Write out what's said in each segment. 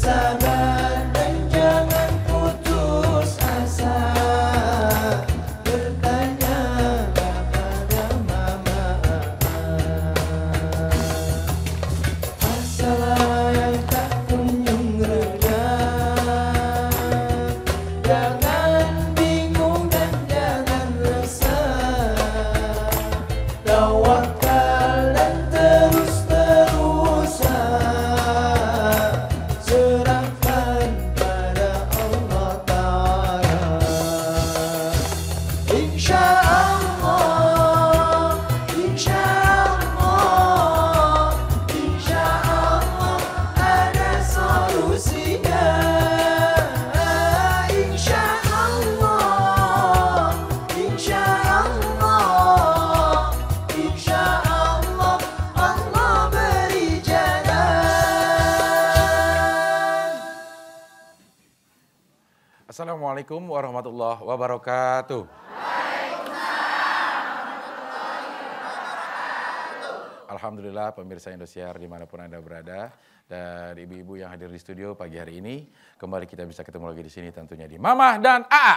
sun. Assalamualaikum warahmatullahi wabarakatuh. Alhamdulillah pemirsa Indosiar di mana pun Anda berada dan ibu-ibu yang hadir di studio pagi hari ini kembali kita bisa ketemu lagi di sini tentunya di Mamah dan AA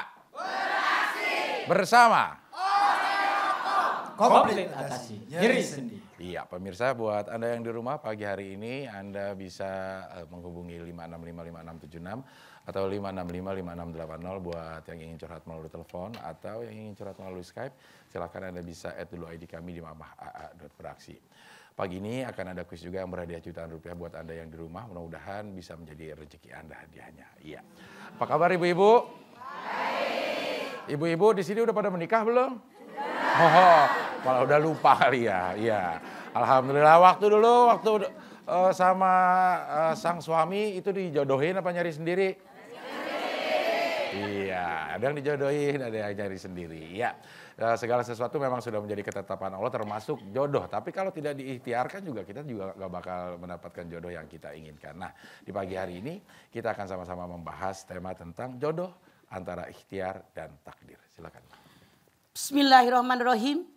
bersama komplit atasi nyeri sendi. Iya, pemirsa buat Anda yang di rumah pagi hari ini Anda bisa uh, menghubungi 5655676 atau 5655680 buat yang ingin curhat melalui telepon atau yang ingin curhat melalui Skype. Silakan Anda bisa add dulu ID kami di mamah.aa.beraksi. Pagi ini akan ada kuis juga yang berhadiah jutaan rupiah buat Anda yang di rumah. Mudah-mudahan bisa menjadi rezeki Anda hadiahnya. Iya. Apa kabar ibu-ibu? Ibu-ibu di sini udah pada menikah belum? Oh, malah udah lupa kali ya. Iya. Alhamdulillah waktu dulu waktu uh, sama uh, sang suami itu dijodohin apa nyari sendiri? Iya, ada yang dijodohin, ada yang nyari sendiri. Ya, uh, segala sesuatu memang sudah menjadi ketetapan Allah termasuk jodoh. Tapi kalau tidak diikhtiarkan juga kita juga gak bakal mendapatkan jodoh yang kita inginkan. Nah, di pagi hari ini kita akan sama-sama membahas tema tentang jodoh antara ikhtiar dan takdir. Silakan. Bismillahirrahmanirrahim.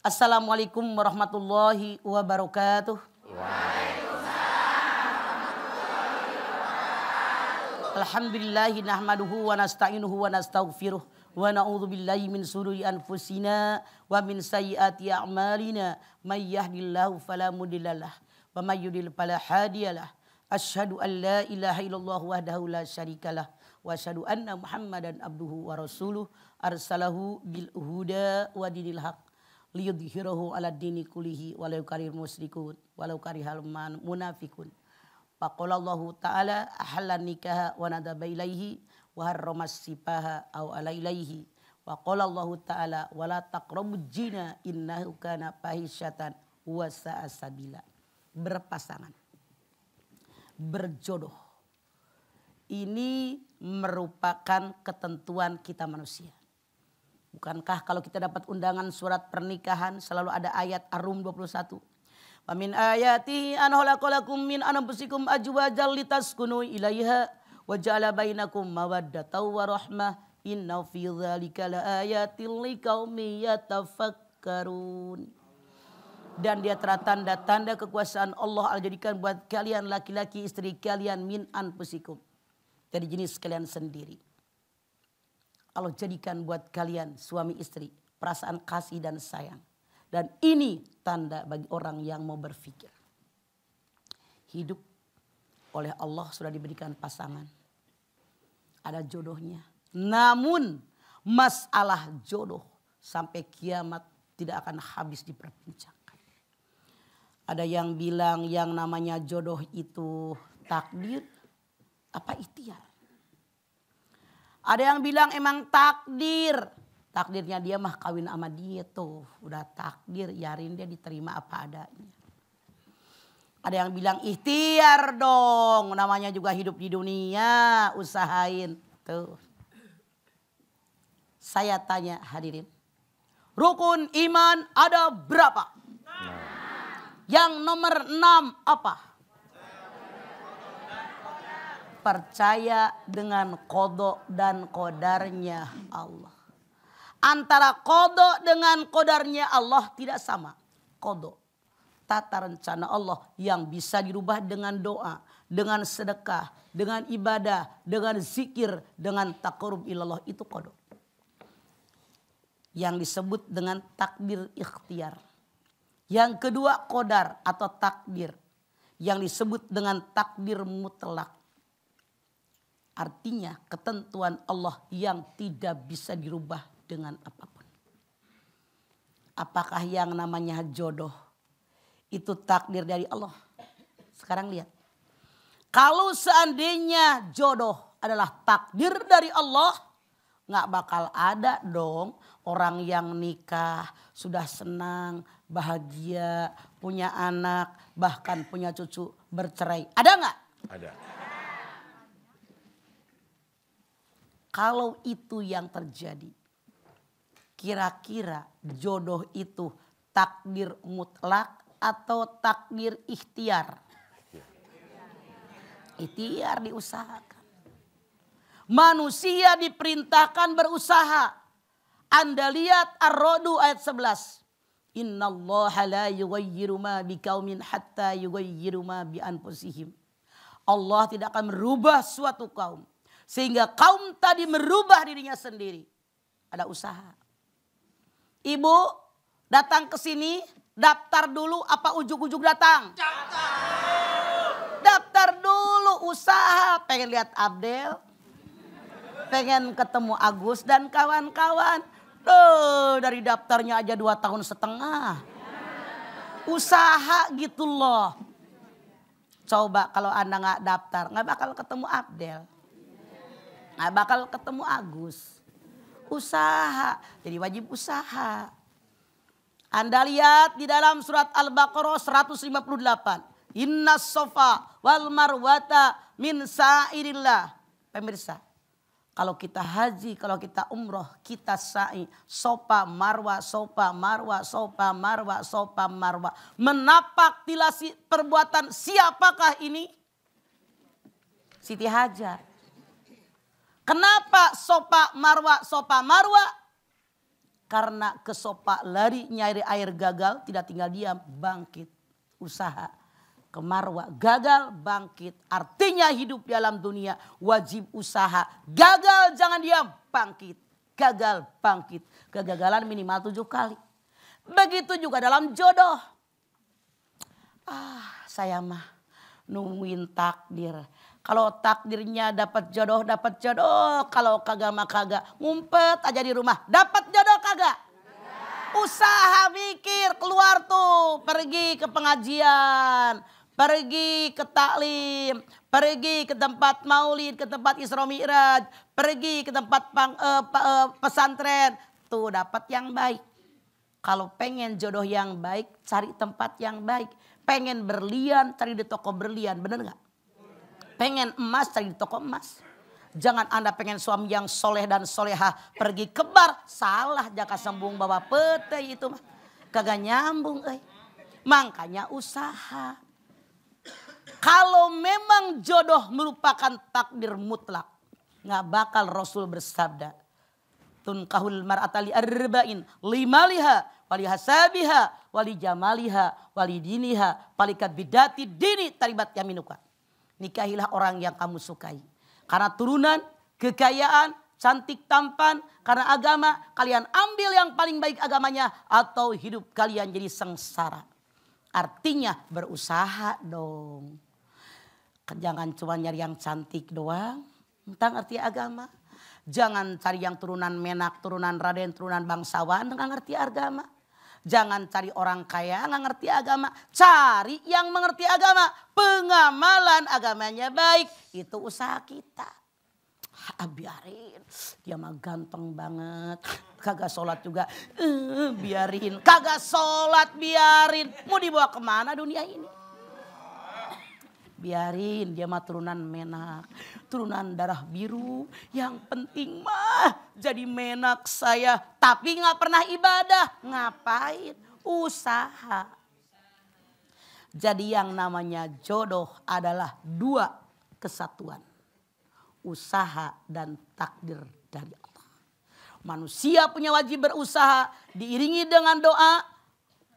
Assalamualaikum warahmatullahi wabarakatuh. Alhamdulillahi nahmaduhu wa nasta'inuhu wa nastaghfiruh wa na'udzu billahi min sururi anfusina wa min sayyiati a'malina may yahdihillahu fala mudhillalah wa may yudlil fala hadiyalah. Asyhadu an la ilaha illallah wahdahu la syarikalah wa asyhadu anna Muhammadan abduhu wa rasuluh arsalahu bil huda wa dinil haq liyudhhirahu ala dini kulihi walau karir musyrikun walau karihal munafikun Faqala Allah Ta'ala ahallan nikaha wa nadaba ilaihi wa harramas sipaha aw ala ilaihi. Wa Allah Ta'ala wa la jina innahu kana fahisyatan wa sabila. Berpasangan. Berjodoh. Ini merupakan ketentuan kita manusia. Bukankah kalau kita dapat undangan surat pernikahan selalu ada ayat Ar-Rum 21 Wa min ayatihi an khalaqalakum min anfusikum azwajan litaskunu ilaiha wa ja'ala bainakum mawaddatan wa rahmah inna fi dzalika laayatil liqaumin yatafakkarun. Dan dia telah tanda-tanda kekuasaan Allah Allah jadikan buat kalian laki-laki istri kalian min anfusikum. Dari jenis kalian sendiri. Allah jadikan buat kalian suami istri perasaan kasih dan sayang. Dan ini tanda bagi orang yang mau berpikir. Hidup oleh Allah sudah diberikan pasangan. Ada jodohnya. Namun masalah jodoh sampai kiamat tidak akan habis diperbincangkan. Ada yang bilang yang namanya jodoh itu takdir apa ikhtiar. Ada yang bilang emang takdir Takdirnya dia mah kawin sama dia tuh. Udah takdir, yarin dia diterima apa adanya. Ada yang bilang ikhtiar dong. Namanya juga hidup di dunia. Usahain. Tuh. Saya tanya hadirin. Rukun iman ada berapa? Yang nomor enam apa? Percaya dengan kodok dan kodarnya Allah. Antara kodok dengan kodarnya Allah tidak sama. Kodok. Tata rencana Allah yang bisa dirubah dengan doa. Dengan sedekah. Dengan ibadah. Dengan zikir. Dengan takarub ilallah. Itu kodok. Yang disebut dengan takdir ikhtiar. Yang kedua kodar atau takdir. Yang disebut dengan takdir mutlak. Artinya ketentuan Allah yang tidak bisa dirubah dengan apa pun. Apakah yang namanya jodoh itu takdir dari Allah? Sekarang lihat. Kalau seandainya jodoh adalah takdir dari Allah, nggak bakal ada dong orang yang nikah sudah senang, bahagia, punya anak, bahkan punya cucu bercerai. Ada nggak? Ada. Kalau itu yang terjadi, kira-kira jodoh itu takdir mutlak atau takdir ikhtiar? Ikhtiar diusahakan. Manusia diperintahkan berusaha. Anda lihat Ar-Rodu ayat 11. Inna Allah la yughayyiru ma biqaumin hatta yughayyiru ma bi anfusihim. Allah tidak akan merubah suatu kaum sehingga kaum tadi merubah dirinya sendiri. Ada usaha. Ibu datang ke sini daftar dulu apa ujuk-ujuk datang? Daftar dulu usaha pengen lihat Abdel, pengen ketemu Agus dan kawan-kawan. Tuh dari daftarnya aja dua tahun setengah. Usaha gitu loh. Coba kalau anda nggak daftar, nggak bakal ketemu Abdel. Nggak bakal ketemu Agus. Usaha, jadi wajib usaha. Anda lihat di dalam surat Al-Baqarah 158. Inna sofa wal marwata min sa'irillah. Pemirsa, kalau kita haji, kalau kita umroh, kita sa'i. Sopa marwa, sopa marwa, sopa marwa, sopa marwa. Menapak tilasi perbuatan siapakah ini? Siti Hajar. Kenapa sopa marwa, sopa marwa? Karena ke sopa lari nyari air gagal, tidak tinggal diam, bangkit, usaha ke marwah. Gagal bangkit. Artinya hidup dalam dunia wajib usaha. Gagal jangan diam, bangkit. Gagal bangkit. Kegagalan minimal tujuh kali. Begitu juga dalam jodoh. Ah saya mah nungguin takdir. Kalau takdirnya dapat jodoh, dapat jodoh. Kalau kagak mah kagak. Ngumpet aja di rumah. Dapat jodoh kagak? Usaha mikir keluar tuh. Pergi ke pengajian pergi ke taklim, pergi ke tempat maulid, ke tempat Isra Mi'raj, pergi ke tempat pang, uh, uh, pesantren, tuh dapat yang baik. Kalau pengen jodoh yang baik, cari tempat yang baik. Pengen berlian, cari di toko berlian, bener nggak? Pengen emas, cari di toko emas. Jangan anda pengen suami yang soleh dan soleha pergi ke bar. Salah jaka sembung bawa pete itu mah. Kagak nyambung eh. Makanya usaha. Kalau memang jodoh merupakan takdir mutlak. Nggak bakal Rasul bersabda. Tunkahul mar'atali arba'in limaliha wali hasabiha wali jamaliha wali diniha palikat bidati dini taribat yaminuka. Nikahilah orang yang kamu sukai. Karena turunan, kekayaan, cantik tampan, karena agama kalian ambil yang paling baik agamanya atau hidup kalian jadi sengsara. Artinya berusaha dong. Jangan cuma nyari yang cantik doang. Tentang arti agama. Jangan cari yang turunan menak, turunan raden, turunan bangsawan. Nggak ngerti agama. Jangan cari orang kaya, nggak ngerti agama. Cari yang mengerti agama. Pengamalan agamanya baik. Itu usaha kita. Ah, biarin. Dia mah ganteng banget. Kagak sholat juga. Uh, biarin. Kagak sholat biarin. Mau dibawa ke mana dunia ini? Biarin dia mah turunan menak, turunan darah biru. Yang penting mah jadi menak saya, tapi nggak pernah ibadah. Ngapain? Usaha. Jadi yang namanya jodoh adalah dua kesatuan. Usaha dan takdir dari Allah. Manusia punya wajib berusaha diiringi dengan doa.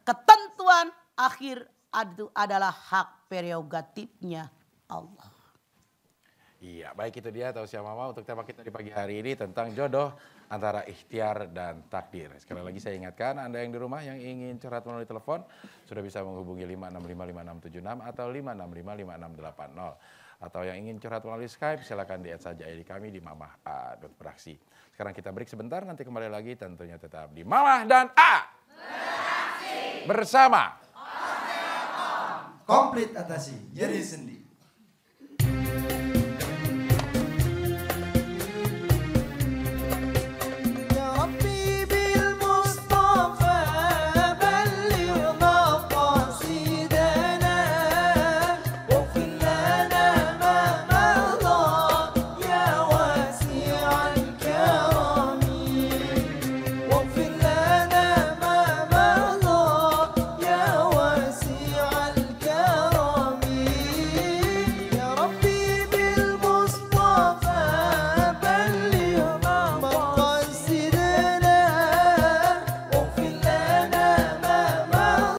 Ketentuan akhir adalah hak prerogatifnya Allah. Iya, baik itu dia tahu siapa mau untuk tema kita di pagi hari ini tentang jodoh antara ikhtiar dan takdir. Sekali lagi saya ingatkan Anda yang di rumah yang ingin curhat melalui telepon sudah bisa menghubungi 5655676 atau 5655680 atau yang ingin curhat melalui Skype silakan di saja ID kami di Mamah A. Beraksi. Sekarang kita break sebentar nanti kembali lagi tentunya tetap di Mamah dan A. Beraksi. Bersama komplit atasi nyeri sendi.